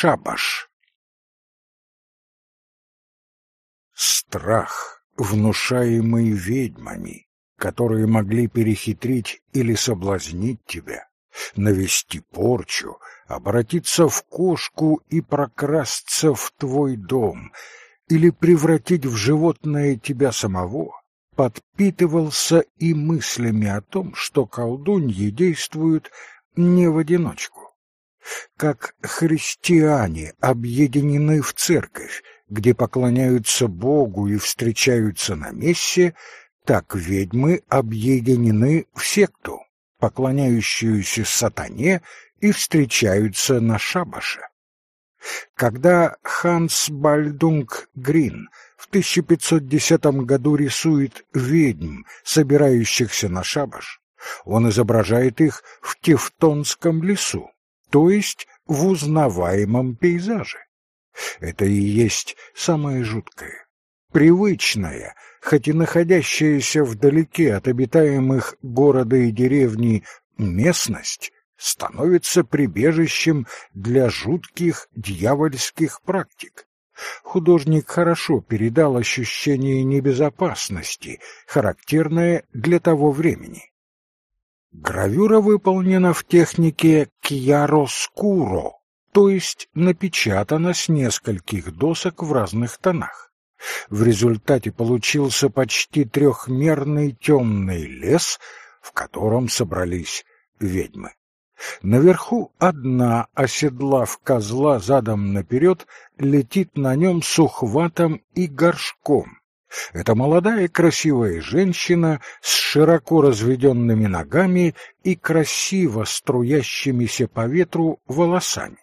шабаш. Страх, внушаемый ведьмами, которые могли перехитрить или соблазнить тебя, навести порчу, обратиться в кошку и прокрасться в твой дом, или превратить в животное тебя самого, подпитывался и мыслями о том, что колдуньи действуют не в одиночку. Как христиане объединены в церковь, где поклоняются Богу и встречаются на мессе, так ведьмы объединены в секту, поклоняющуюся сатане и встречаются на шабаше. Когда Ханс Бальдунг Грин в 1510 году рисует ведьм, собирающихся на шабаш, он изображает их в Тевтонском лесу, то есть в узнаваемом пейзаже. Это и есть самое жуткое, привычное, хоть и находящаяся вдалеке от обитаемых города и деревни местность, становится прибежищем для жутких дьявольских практик. Художник хорошо передал ощущение небезопасности, характерное для того времени. Гравюра выполнена в технике кьяроскуро, то есть напечатана с нескольких досок в разных тонах. В результате получился почти трехмерный темный лес, в котором собрались ведьмы. Наверху одна, оседлав козла задом наперед, летит на нем с ухватом и горшком. Это молодая красивая женщина с широко разведенными ногами и красиво струящимися по ветру волосами.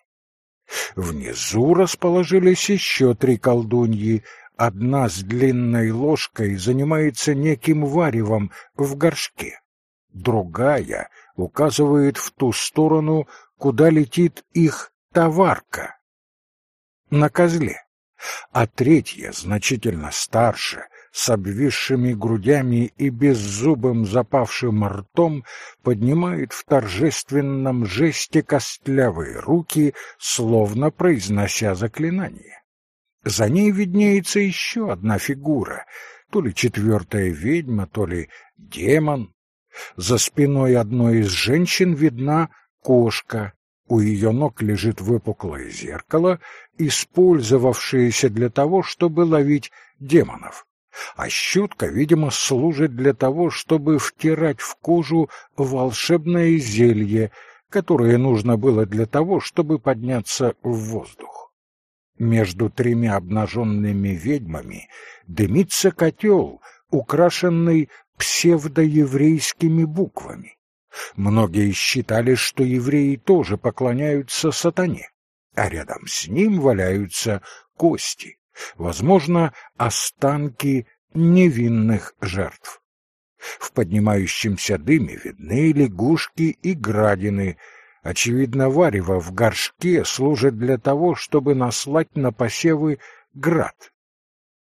Внизу расположились еще три колдуньи. Одна с длинной ложкой занимается неким варевом в горшке. Другая указывает в ту сторону, куда летит их товарка. На козле а третья, значительно старше, с обвисшими грудями и беззубым запавшим ртом, поднимает в торжественном жесте костлявые руки, словно произнося заклинание. За ней виднеется еще одна фигура, то ли четвертая ведьма, то ли демон. За спиной одной из женщин видна кошка, у ее ног лежит выпуклое зеркало, использовавшееся для того, чтобы ловить демонов. А щетка, видимо, служит для того, чтобы втирать в кожу волшебное зелье, которое нужно было для того, чтобы подняться в воздух. Между тремя обнаженными ведьмами дымится котел, украшенный псевдоеврейскими буквами. Многие считали, что евреи тоже поклоняются сатане, а рядом с ним валяются кости, возможно, останки невинных жертв. В поднимающемся дыме видны лягушки и градины. Очевидно, варево в горшке служит для того, чтобы наслать на посевы град.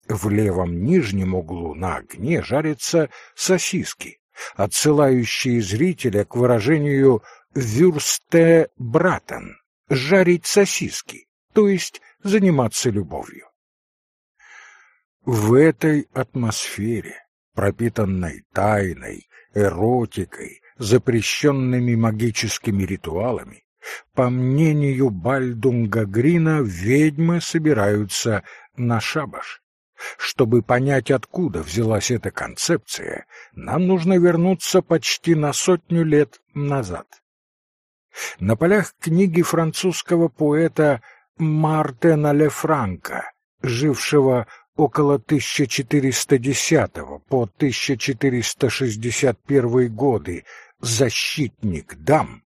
В левом нижнем углу на огне жарятся сосиски отсылающие зрителя к выражению «вюрсте братан» — жарить сосиски, то есть заниматься любовью. В этой атмосфере, пропитанной тайной, эротикой, запрещенными магическими ритуалами, по мнению Бальдунга Грина, ведьмы собираются на шабаш. Чтобы понять, откуда взялась эта концепция, нам нужно вернуться почти на сотню лет назад. На полях книги французского поэта Мартена Лефранка, жившего около 1410 по 1461 годы, «Защитник дам»,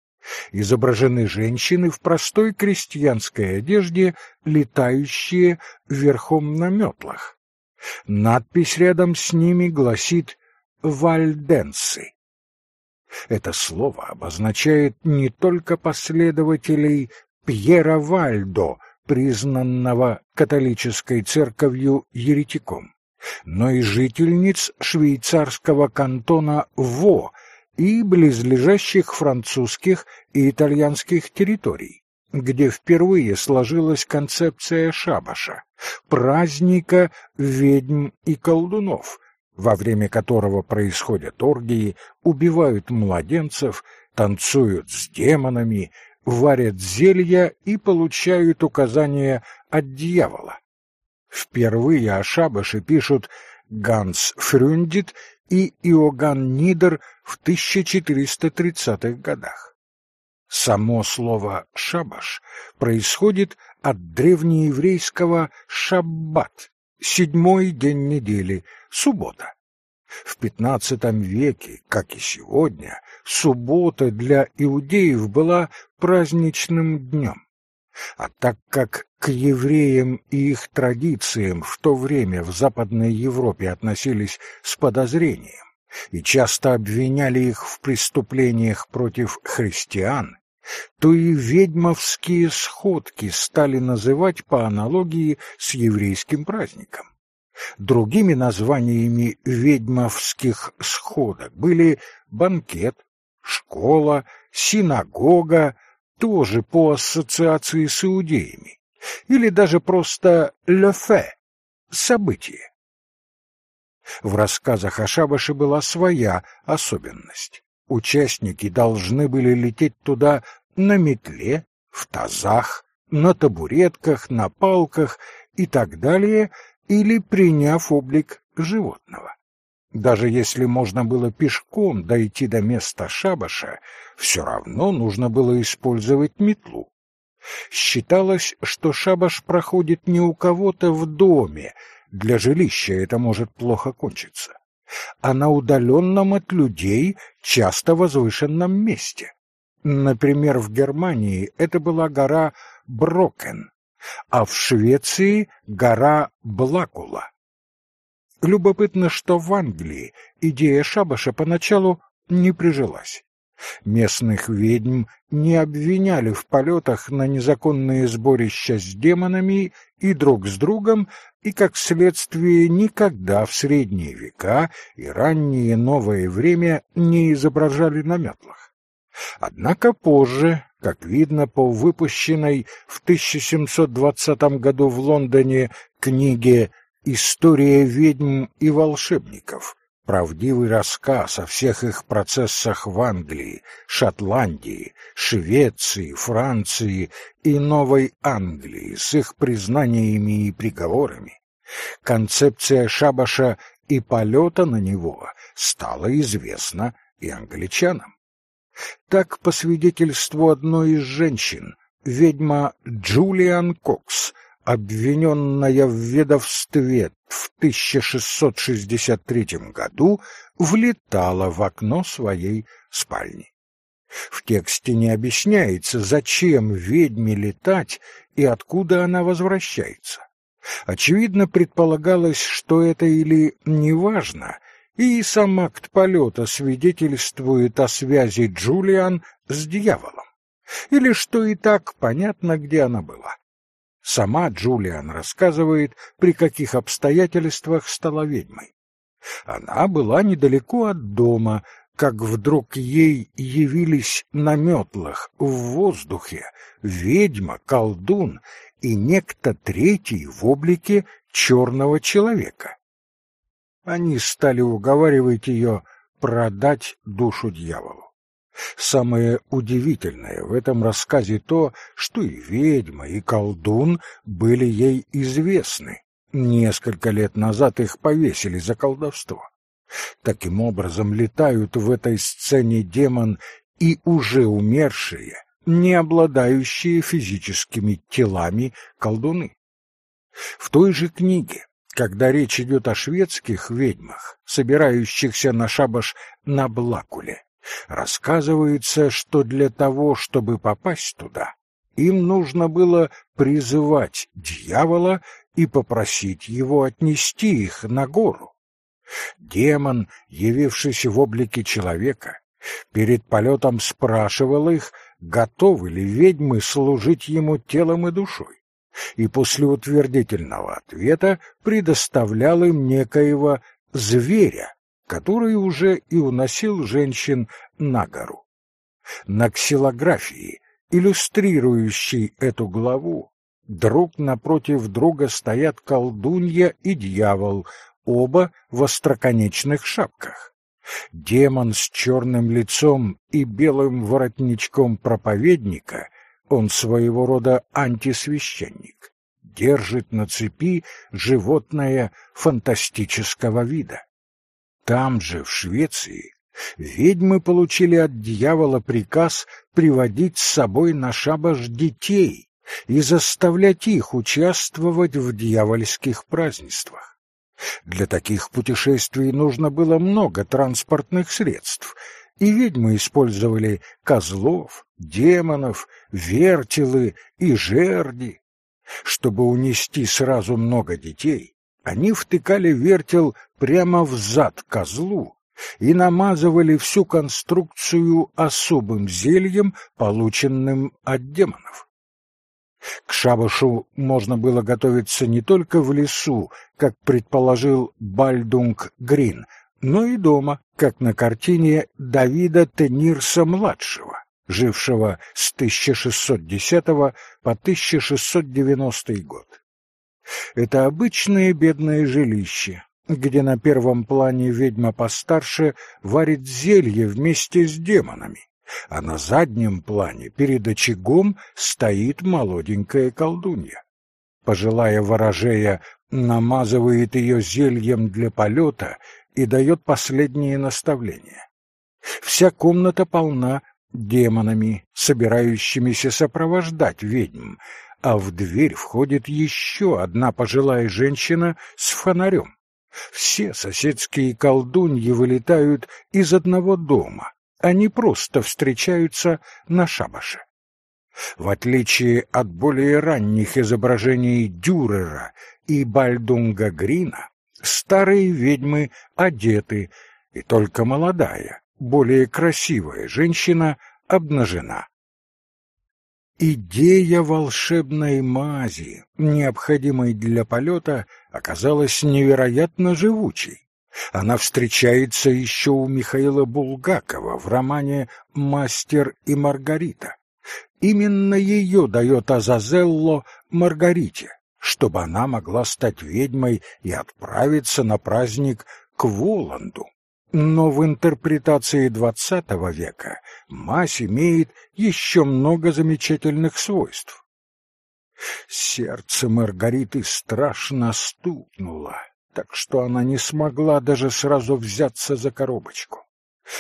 изображены женщины в простой крестьянской одежде, летающие верхом на метлах. Надпись рядом с ними гласит «Вальденсы». Это слово обозначает не только последователей Пьера Вальдо, признанного католической церковью еретиком, но и жительниц швейцарского кантона Во и близлежащих французских и итальянских территорий, где впервые сложилась концепция шабаша, праздника ведьм и колдунов, во время которого происходят оргии, убивают младенцев, танцуют с демонами, варят зелья и получают указания от дьявола. Впервые о шабаше пишут Ганс Фрюндит и Иоганн Нидер в 1430-х годах. Само слово «шабаш» происходит от древнееврейского «шаббат» — седьмой день недели, суббота. В XV веке, как и сегодня, суббота для иудеев была праздничным днем. А так как к евреям и их традициям в то время в Западной Европе относились с подозрением и часто обвиняли их в преступлениях против христиан, то и ведьмовские сходки стали называть по аналогии с еврейским праздником. Другими названиями ведьмовских сходок были банкет, школа, синагога, тоже по ассоциации с иудеями, или даже просто «лефе» — событие. В рассказах о Шабаше была своя особенность. Участники должны были лететь туда на метле, в тазах, на табуретках, на палках и так далее, или приняв облик животного. Даже если можно было пешком дойти до места шабаша, все равно нужно было использовать метлу. Считалось, что шабаш проходит не у кого-то в доме, для жилища это может плохо кончиться а на удаленном от людей, часто возвышенном месте. Например, в Германии это была гора Брокен, а в Швеции — гора Блакула. Любопытно, что в Англии идея шабаша поначалу не прижилась. Местных ведьм не обвиняли в полетах на незаконные сборища с демонами и друг с другом, и, как следствие, никогда в средние века и раннее новое время не изображали на метлах. Однако позже, как видно по выпущенной в 1720 году в Лондоне книге «История ведьм и волшебников», Правдивый рассказ о всех их процессах в Англии, Шотландии, Швеции, Франции и Новой Англии с их признаниями и приговорами. Концепция шабаша и полета на него стала известна и англичанам. Так, по свидетельству одной из женщин, ведьма Джулиан Кокс обвиненная в ведовстве в 1663 году, влетала в окно своей спальни. В тексте не объясняется, зачем ведьме летать и откуда она возвращается. Очевидно, предполагалось, что это или не важно, и сам акт полета свидетельствует о связи Джулиан с дьяволом, или что и так понятно, где она была. Сама Джулиан рассказывает, при каких обстоятельствах стала ведьмой. Она была недалеко от дома, как вдруг ей явились на метлах в воздухе ведьма, колдун и некто третий в облике черного человека. Они стали уговаривать ее продать душу дьяволу. Самое удивительное в этом рассказе то, что и ведьма, и колдун были ей известны. Несколько лет назад их повесили за колдовство. Таким образом, летают в этой сцене демон и уже умершие, не обладающие физическими телами колдуны. В той же книге, когда речь идет о шведских ведьмах, собирающихся на шабаш на Блакуле, Рассказывается, что для того, чтобы попасть туда, им нужно было призывать дьявола и попросить его отнести их на гору. Демон, явившийся в облике человека, перед полетом спрашивал их, готовы ли ведьмы служить ему телом и душой, и после утвердительного ответа предоставлял им некоего зверя, который уже и уносил женщин на гору. На ксилографии иллюстрирующий эту главу, друг напротив друга стоят колдунья и дьявол, оба в остроконечных шапках. Демон с черным лицом и белым воротничком проповедника, он своего рода антисвященник, держит на цепи животное фантастического вида. Там же, в Швеции, ведьмы получили от дьявола приказ приводить с собой на шабаш детей и заставлять их участвовать в дьявольских празднествах. Для таких путешествий нужно было много транспортных средств, и ведьмы использовали козлов, демонов, вертелы и жерди. Чтобы унести сразу много детей, они втыкали вертел прямо в зад козлу и намазывали всю конструкцию особым зельем, полученным от демонов. К шабашу можно было готовиться не только в лесу, как предположил Бальдунг Грин, но и дома, как на картине Давида Тенирса-младшего, жившего с 1610 по 1690 год. Это обычное бедное жилище, где на первом плане ведьма постарше варит зелье вместе с демонами, а на заднем плане перед очагом стоит молоденькая колдунья. Пожилая ворожея намазывает ее зельем для полета и дает последние наставления. Вся комната полна демонами, собирающимися сопровождать ведьм, а в дверь входит еще одна пожилая женщина с фонарем. Все соседские колдуньи вылетают из одного дома, они просто встречаются на шабаше. В отличие от более ранних изображений Дюрера и Бальдунга Грина, старые ведьмы одеты, и только молодая, более красивая женщина обнажена. Идея волшебной мази, необходимой для полета, оказалась невероятно живучей. Она встречается еще у Михаила Булгакова в романе «Мастер и Маргарита». Именно ее дает Азазелло Маргарите, чтобы она могла стать ведьмой и отправиться на праздник к Воланду. Но в интерпретации XX века мазь имеет еще много замечательных свойств. Сердце Маргариты страшно стукнуло так что она не смогла даже сразу взяться за коробочку.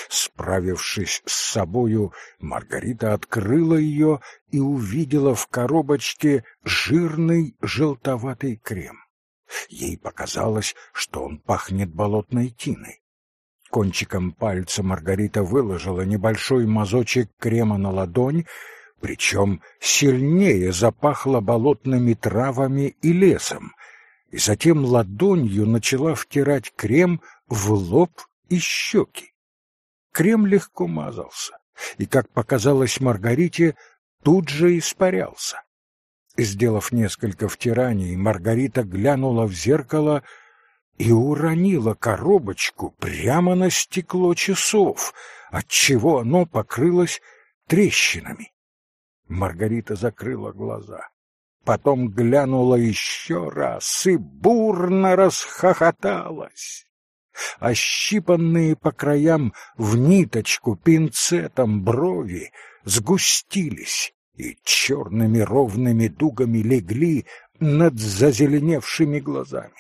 Справившись с собою, Маргарита открыла ее и увидела в коробочке жирный желтоватый крем. Ей показалось, что он пахнет болотной тиной. Кончиком пальца Маргарита выложила небольшой мазочек крема на ладонь, причем сильнее запахло болотными травами и лесом, и затем ладонью начала втирать крем в лоб и щеки. Крем легко мазался, и, как показалось Маргарите, тут же испарялся. Сделав несколько втираний, Маргарита глянула в зеркало и уронила коробочку прямо на стекло часов, отчего оно покрылось трещинами. Маргарита закрыла глаза потом глянула еще раз и бурно расхохоталась. Ощипанные по краям в ниточку пинцетом брови сгустились и черными ровными дугами легли над зазеленевшими глазами.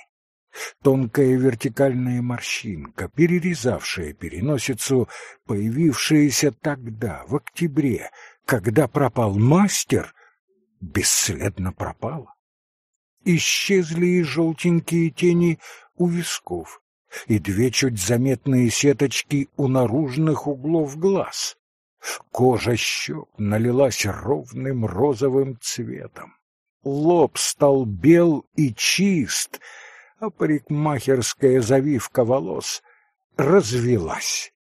Тонкая вертикальная морщинка, перерезавшая переносицу, появившаяся тогда, в октябре, когда пропал мастер, бесследно пропала. Исчезли и желтенькие тени у висков, и две чуть заметные сеточки у наружных углов глаз. Кожа щек налилась ровным розовым цветом. Лоб стал бел и чист, а парикмахерская завивка волос развелась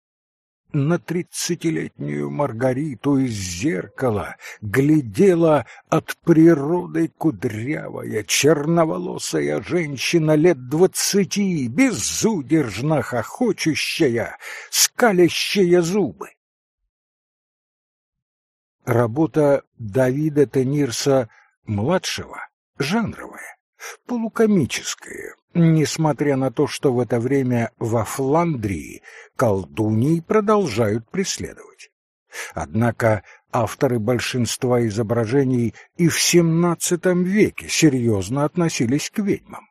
на тридцатилетнюю Маргариту из зеркала глядела от природы кудрявая, черноволосая женщина лет двадцати, безудержно хохочущая, скалящая зубы. Работа Давида Тенирса-младшего жанровая, полукомическая, несмотря на то, что в это время во Фландрии колдуней продолжают преследовать. Однако авторы большинства изображений и в XVII веке серьезно относились к ведьмам.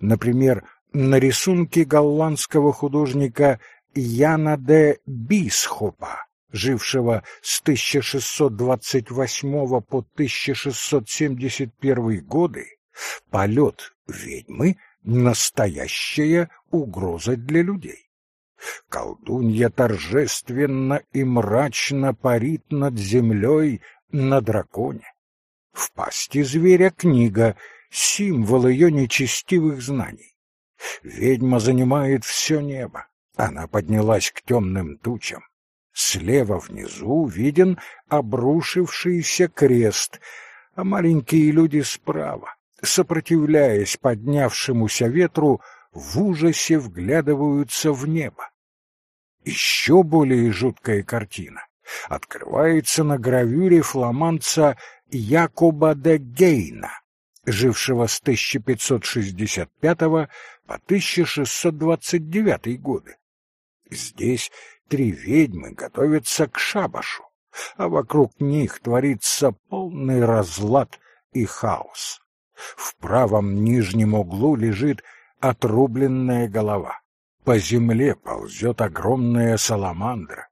Например, на рисунке голландского художника Яна де Бисхопа, жившего с 1628 по 1671 годы, полет ведьмы — настоящая угроза для людей. Колдунья торжественно и мрачно парит над землей на драконе. В пасти зверя книга — символ ее нечестивых знаний. Ведьма занимает все небо. Она поднялась к темным тучам. Слева внизу виден обрушившийся крест, а маленькие люди справа, сопротивляясь поднявшемуся ветру, в ужасе вглядываются в небо. Еще более жуткая картина открывается на гравюре фламандца Якоба де Гейна, жившего с 1565 по 1629 годы. Здесь три ведьмы готовятся к шабашу, а вокруг них творится полный разлад и хаос. В правом нижнем углу лежит отрубленная голова. По земле ползет огромная саламандра.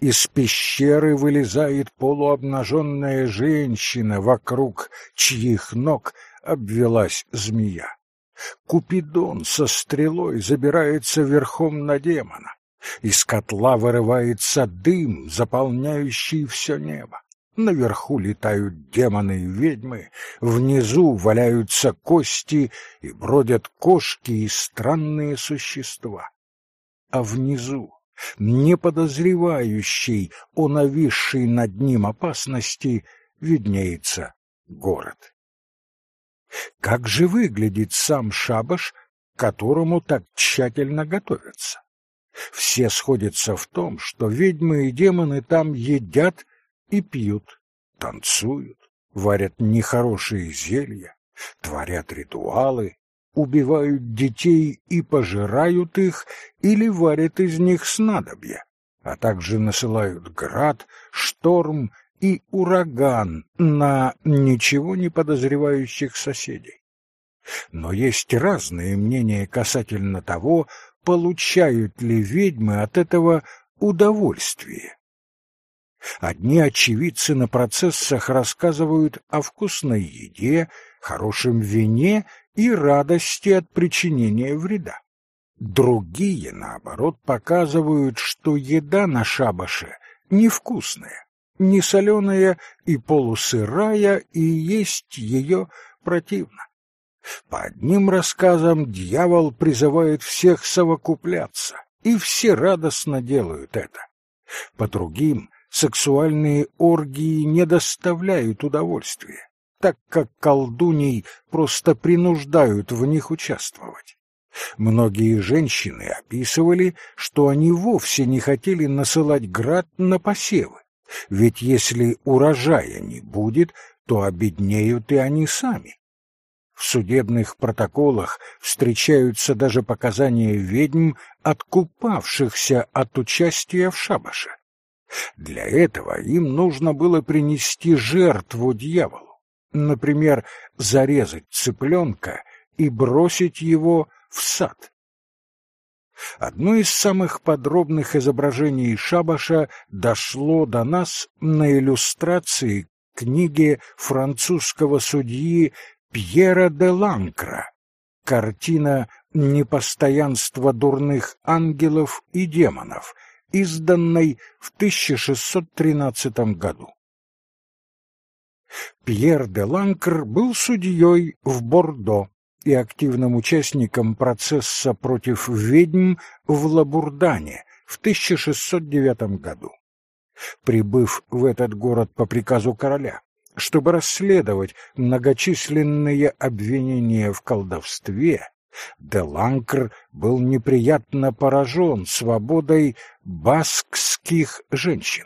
Из пещеры вылезает полуобнаженная женщина, вокруг чьих ног обвелась змея. Купидон со стрелой забирается верхом на демона. Из котла вырывается дым, заполняющий все небо. Наверху летают демоны и ведьмы, внизу валяются кости и бродят кошки и странные существа. А внизу, не подозревающий о нависшей над ним опасности, виднеется город. Как же выглядит сам шабаш, к которому так тщательно готовятся? Все сходятся в том, что ведьмы и демоны там едят и пьют, танцуют, варят нехорошие зелья, творят ритуалы, убивают детей и пожирают их или варят из них снадобья, а также насылают град, шторм и ураган на ничего не подозревающих соседей. Но есть разные мнения касательно того, получают ли ведьмы от этого удовольствие. Одни очевидцы на процессах рассказывают о вкусной еде, хорошем вине и радости от причинения вреда. Другие, наоборот, показывают, что еда на шабаше невкусная, не соленая и полусырая, и есть ее противно. По одним рассказам дьявол призывает всех совокупляться, и все радостно делают это. По другим сексуальные оргии не доставляют удовольствия, так как колдуней просто принуждают в них участвовать. Многие женщины описывали, что они вовсе не хотели насылать град на посевы, ведь если урожая не будет, то обеднеют и они сами. В судебных протоколах встречаются даже показания ведьм, откупавшихся от участия в шабаше. Для этого им нужно было принести жертву дьяволу, например, зарезать цыпленка и бросить его в сад. Одно из самых подробных изображений шабаша дошло до нас на иллюстрации книги французского судьи Пьера де Ланкра. Картина «Непостоянство дурных ангелов и демонов», изданной в 1613 году. Пьер де Ланкр был судьей в Бордо и активным участником процесса против ведьм в Лабурдане в 1609 году. Прибыв в этот город по приказу короля, чтобы расследовать многочисленные обвинения в колдовстве, Деланкр был неприятно поражен свободой баскских женщин.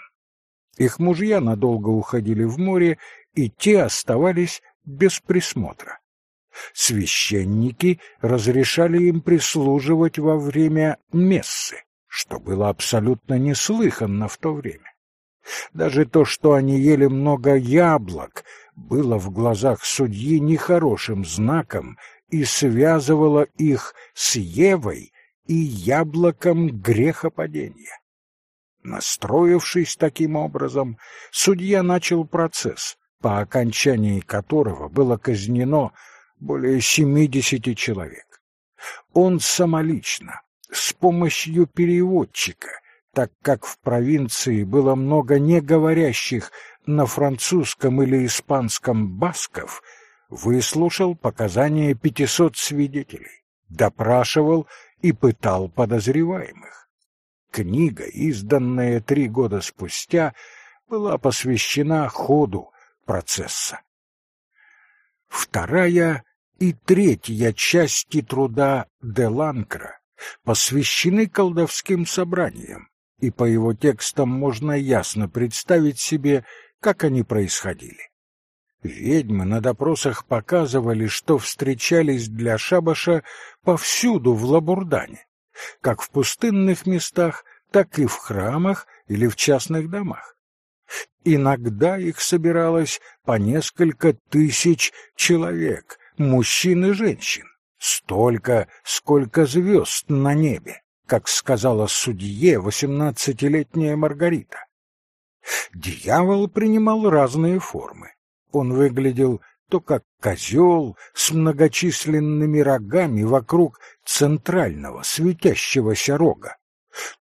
Их мужья надолго уходили в море, и те оставались без присмотра. Священники разрешали им прислуживать во время мессы, что было абсолютно неслыханно в то время. Даже то, что они ели много яблок, было в глазах судьи нехорошим знаком и связывало их с Евой и яблоком грехопадения. Настроившись таким образом, судья начал процесс, по окончании которого было казнено более семидесяти человек. Он самолично, с помощью переводчика, так как в провинции было много неговорящих на французском или испанском басков, выслушал показания пятисот свидетелей, допрашивал и пытал подозреваемых. Книга, изданная три года спустя, была посвящена ходу процесса. Вторая и третья части труда Деланкра посвящены колдовским собраниям, и по его текстам можно ясно представить себе, как они происходили. Ведьмы на допросах показывали, что встречались для шабаша повсюду в Лабурдане, как в пустынных местах, так и в храмах или в частных домах. Иногда их собиралось по несколько тысяч человек, мужчин и женщин, столько, сколько звезд на небе, как сказала судье восемнадцатилетняя Маргарита. Дьявол принимал разные формы. Он выглядел то как козел с многочисленными рогами вокруг центрального светящегося рога,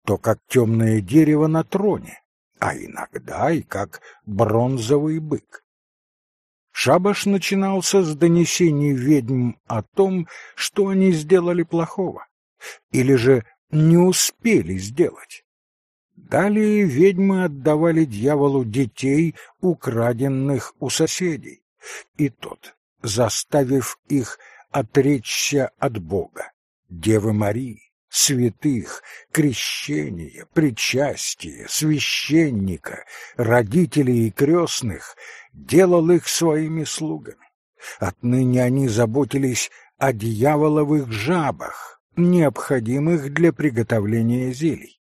то как темное дерево на троне, а иногда и как бронзовый бык. Шабаш начинался с донесений ведьм о том, что они сделали плохого, или же не успели сделать. Далее ведьмы отдавали дьяволу детей, украденных у соседей, и тот, заставив их отречься от Бога, Девы Марии, святых, крещения, причастия, священника, родителей и крестных, делал их своими слугами. Отныне они заботились о дьяволовых жабах, необходимых для приготовления зелий.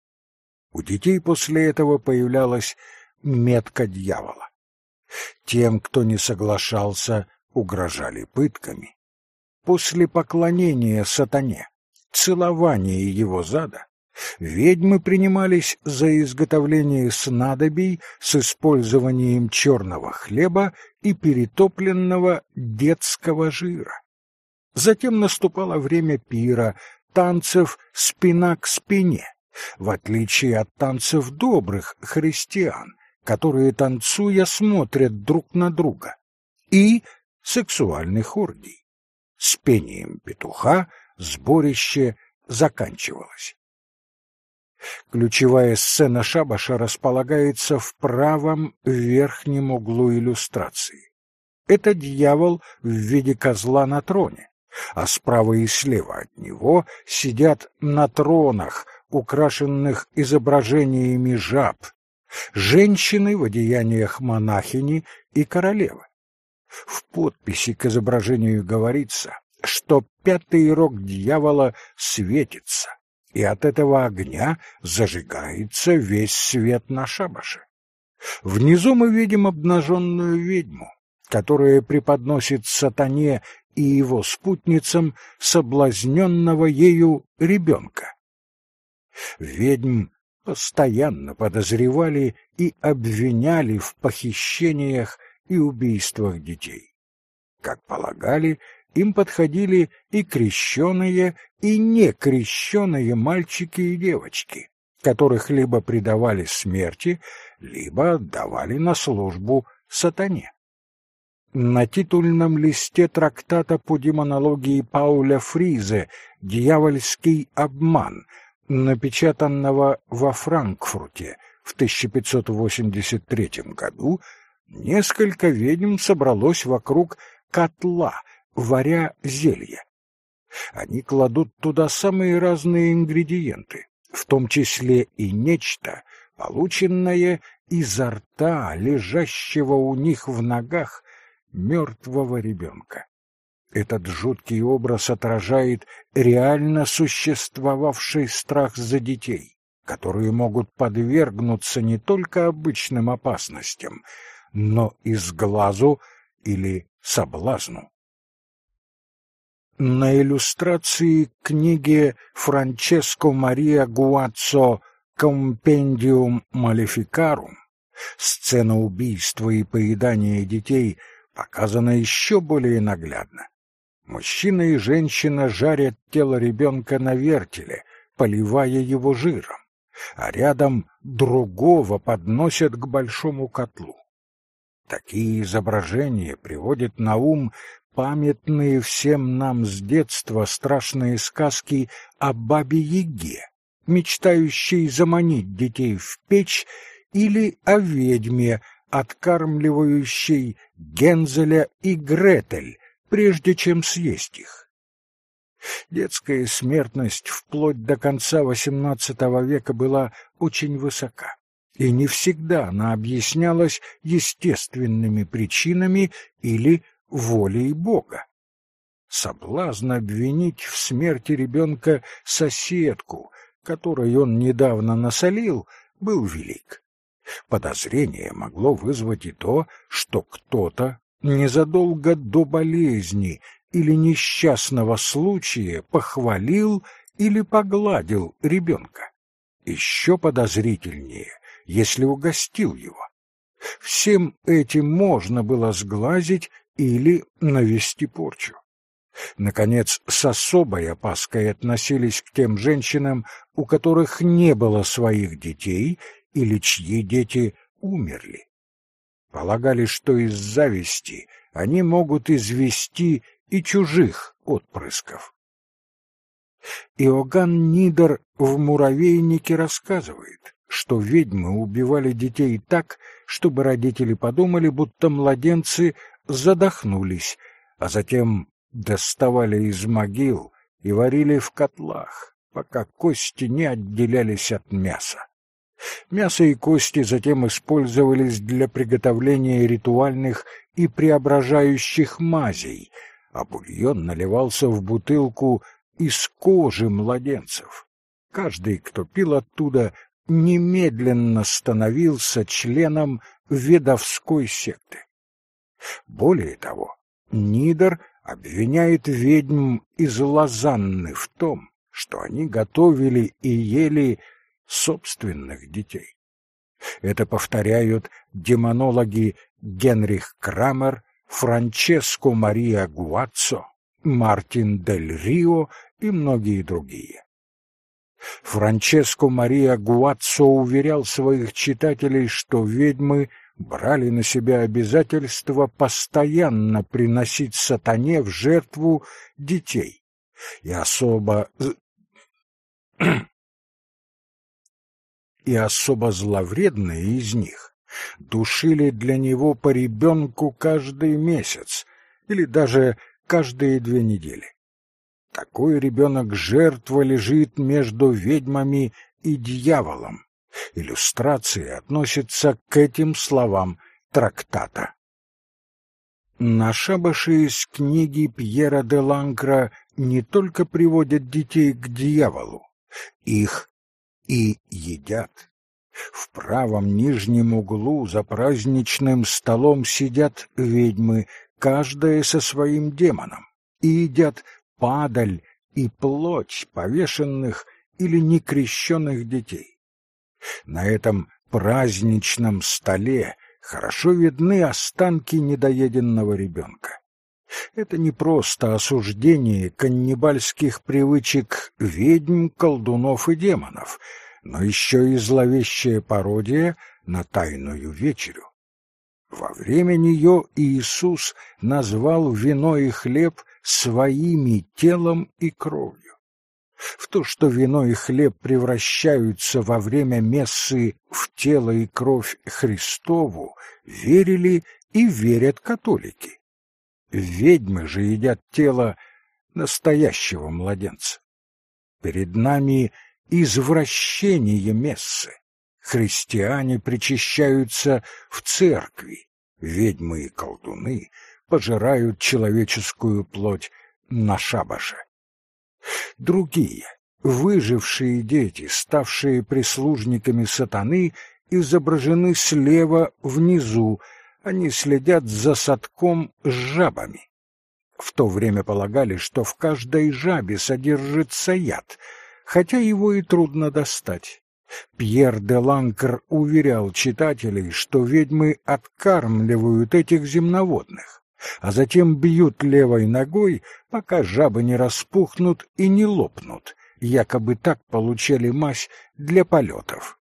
У детей после этого появлялась метка дьявола. Тем, кто не соглашался, угрожали пытками. После поклонения сатане целования его зада, ведьмы принимались за изготовление снадобий с использованием черного хлеба и перетопленного детского жира. Затем наступало время пира, танцев спина к спине, в отличие от танцев добрых христиан, которые, танцуя, смотрят друг на друга, и сексуальных оргий. С пением петуха сборище заканчивалось. Ключевая сцена шабаша располагается в правом верхнем углу иллюстрации. Это дьявол в виде козла на троне, а справа и слева от него сидят на тронах, украшенных изображениями жаб, женщины в одеяниях монахини и королевы. В подписи к изображению говорится, что пятый рог дьявола светится, и от этого огня зажигается весь свет на шабаше. Внизу мы видим обнаженную ведьму, которая преподносит сатане и его спутницам соблазненного ею ребенка. Ведьм постоянно подозревали и обвиняли в похищениях и убийствах детей. Как полагали, им подходили и крещеные, и некрещеные мальчики и девочки, которых либо предавали смерти, либо отдавали на службу сатане. На титульном листе трактата по демонологии Пауля Фризе «Дьявольский обман», напечатанного во Франкфурте в 1583 году, несколько ведьм собралось вокруг котла, варя зелье. Они кладут туда самые разные ингредиенты, в том числе и нечто, полученное изо рта, лежащего у них в ногах, мертвого ребенка. Этот жуткий образ отражает реально существовавший страх за детей, которые могут подвергнуться не только обычным опасностям, но и с глазу или соблазну. На иллюстрации к книге Франческо Мария Гуаццо «Компендиум Малефикарум» сцена убийства и поедания детей показана еще более наглядно. Мужчина и женщина жарят тело ребенка на вертеле, поливая его жиром, а рядом другого подносят к большому котлу. Такие изображения приводят на ум памятные всем нам с детства страшные сказки о бабе-яге, мечтающей заманить детей в печь, или о ведьме, откармливающей Гензеля и Гретель, прежде чем съесть их. Детская смертность вплоть до конца XVIII века была очень высока, и не всегда она объяснялась естественными причинами или волей Бога. Соблазн обвинить в смерти ребенка соседку, которой он недавно насолил, был велик. Подозрение могло вызвать и то, что кто-то незадолго до болезни или несчастного случая похвалил или погладил ребенка. Еще подозрительнее, если угостил его. Всем этим можно было сглазить или навести порчу. Наконец, с особой опаской относились к тем женщинам, у которых не было своих детей или чьи дети умерли. Полагали, что из зависти они могут извести и чужих отпрысков. Иоганн Нидер в «Муравейнике» рассказывает, что ведьмы убивали детей так, чтобы родители подумали, будто младенцы задохнулись, а затем доставали из могил и варили в котлах, пока кости не отделялись от мяса. Мясо и кости затем использовались для приготовления ритуальных и преображающих мазей, а бульон наливался в бутылку из кожи младенцев. Каждый, кто пил оттуда, немедленно становился членом ведовской секты. Более того, Нидер обвиняет ведьм из Лозанны в том, что они готовили и ели собственных детей. Это повторяют демонологи Генрих Крамер, Франческо Мария Гуаццо, Мартин Дель Рио и многие другие. Франческо Мария Гуаццо уверял своих читателей, что ведьмы брали на себя обязательство постоянно приносить сатане в жертву детей, и особо и особо зловредные из них душили для него по ребенку каждый месяц или даже каждые две недели. Такой ребенок жертва лежит между ведьмами и дьяволом. Иллюстрации относятся к этим словам трактата. На шабаше из книги Пьера де Ланкра не только приводят детей к дьяволу, их и едят. В правом нижнем углу за праздничным столом сидят ведьмы, каждая со своим демоном, и едят падаль и плоть повешенных или некрещенных детей. На этом праздничном столе хорошо видны останки недоеденного ребенка. Это не просто осуждение каннибальских привычек ведьм, колдунов и демонов, но еще и зловещая пародия на тайную вечерю. Во время нее Иисус назвал вино и хлеб своими телом и кровью. В то, что вино и хлеб превращаются во время мессы в тело и кровь Христову, верили и верят католики. Ведьмы же едят тело настоящего младенца. Перед нами извращение мессы, христиане причащаются в церкви, ведьмы и колдуны пожирают человеческую плоть на шабаше. Другие, выжившие дети, ставшие прислужниками сатаны, изображены слева внизу, они следят за садком с жабами. В то время полагали, что в каждой жабе содержится яд, хотя его и трудно достать. Пьер де Ланкер уверял читателей, что ведьмы откармливают этих земноводных, а затем бьют левой ногой, пока жабы не распухнут и не лопнут, якобы так получали мазь для полетов.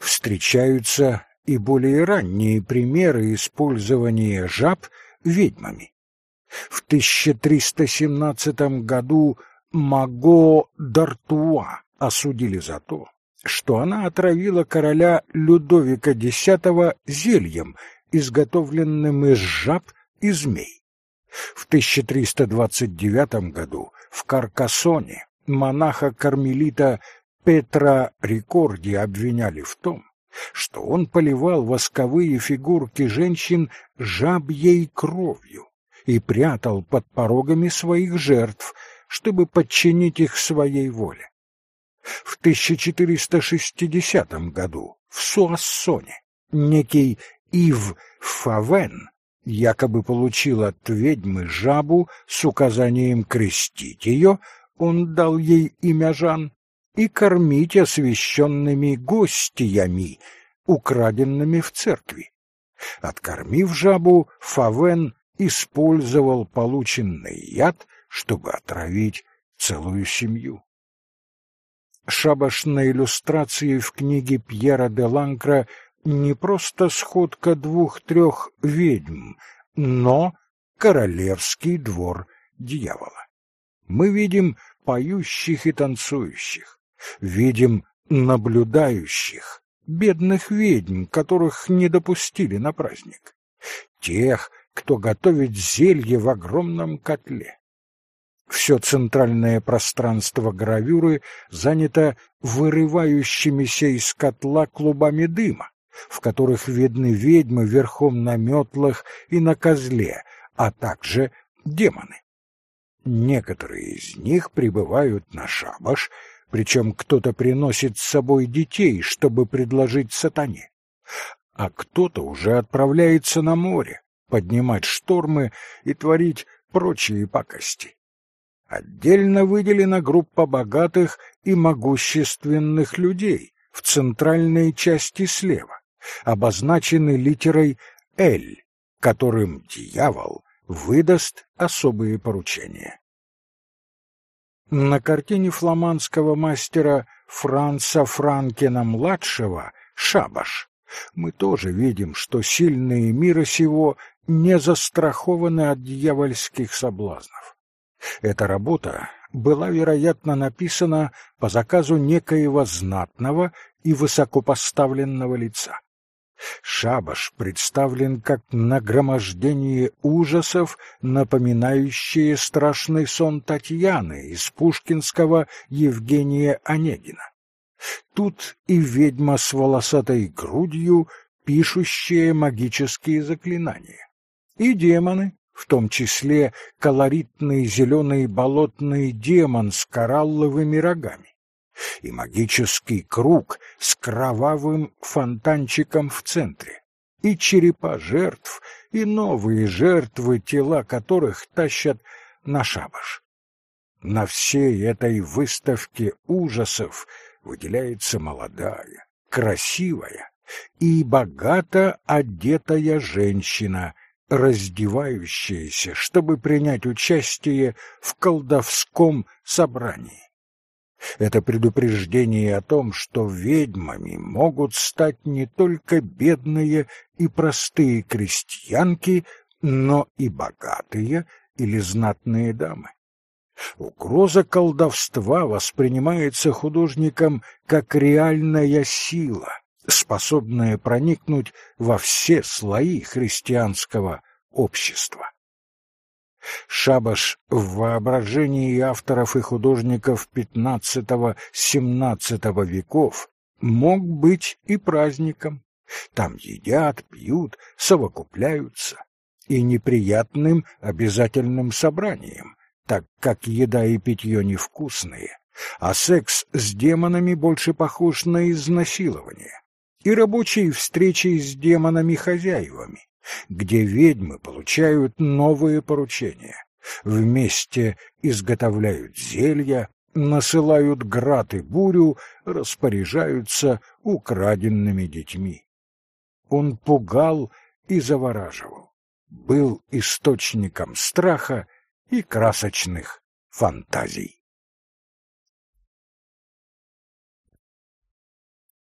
Встречаются и более ранние примеры использования жаб ведьмами. В 1317 году Маго Д'Артуа осудили за то, что она отравила короля Людовика X зельем, изготовленным из жаб и змей. В 1329 году в Каркасоне монаха-кармелита Петра Рикорди обвиняли в том, что он поливал восковые фигурки женщин жабьей кровью и прятал под порогами своих жертв, чтобы подчинить их своей воле. В 1460 году в Суассоне некий Ив Фавен якобы получил от ведьмы жабу с указанием крестить ее, он дал ей имя Жан, и кормить освященными гостиями, украденными в церкви. Откормив жабу, Фавен использовал полученный яд, чтобы отравить целую семью. Шабаш на иллюстрации в книге Пьера де Ланкра не просто сходка двух-трех ведьм, но королевский двор дьявола. Мы видим поющих и танцующих, видим наблюдающих, бедных ведьм, которых не допустили на праздник, тех, кто готовит зелье в огромном котле. Все центральное пространство гравюры занято вырывающимися из котла клубами дыма, в которых видны ведьмы верхом на метлах и на козле, а также демоны. Некоторые из них прибывают на шабаш, причем кто-то приносит с собой детей, чтобы предложить сатане, а кто-то уже отправляется на море, поднимать штормы и творить прочие пакости. Отдельно выделена группа богатых и могущественных людей в центральной части слева, обозначены литерой «Л», которым дьявол выдаст особые поручения. На картине фламандского мастера Франца Франкена-младшего «Шабаш» мы тоже видим, что сильные мира сего не застрахованы от дьявольских соблазнов. Эта работа была, вероятно, написана по заказу некоего знатного и высокопоставленного лица. Шабаш представлен как нагромождение ужасов, напоминающие страшный сон Татьяны из пушкинского Евгения Онегина. Тут и ведьма с волосатой грудью, пишущая магические заклинания, и демоны, в том числе колоритный зеленый болотный демон с коралловыми рогами и магический круг с кровавым фонтанчиком в центре, и черепа жертв, и новые жертвы, тела которых тащат на шабаш. На всей этой выставке ужасов выделяется молодая, красивая и богато одетая женщина, раздевающаяся, чтобы принять участие в колдовском собрании. Это предупреждение о том, что ведьмами могут стать не только бедные и простые крестьянки, но и богатые или знатные дамы. Угроза колдовства воспринимается художником как реальная сила, способная проникнуть во все слои христианского общества. Шабаш в воображении авторов и художников XV-XVII веков мог быть и праздником. Там едят, пьют, совокупляются. И неприятным обязательным собранием, так как еда и питье невкусные, а секс с демонами больше похож на изнасилование. И рабочие встречи с демонами-хозяевами, где ведьмы получают новые поручения. Вместе изготовляют зелья, насылают град и бурю, распоряжаются украденными детьми. Он пугал и завораживал, был источником страха и красочных фантазий.